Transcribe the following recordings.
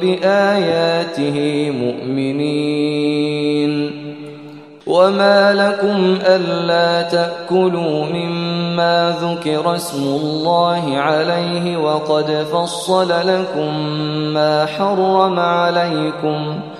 بآياته مؤمنين. وما لكم ألا تأكلوا مما ذكر اسم الله عليه وقد فصل لكم ما حرم عليكم ۖ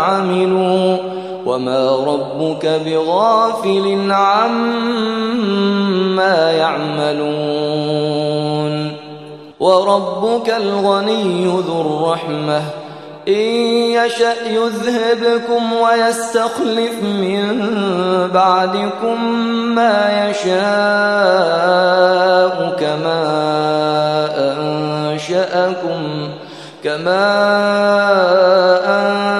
عملوا وما ربك بغافل عما يعملون وربك الغني ذو الرحمة إن يشأ يذهبكم ويستخلف من بعدكم ما يشاء كما أنشأكم كما أنشأكم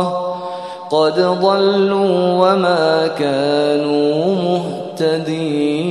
قد ضلوا وما كانوا مهتدين.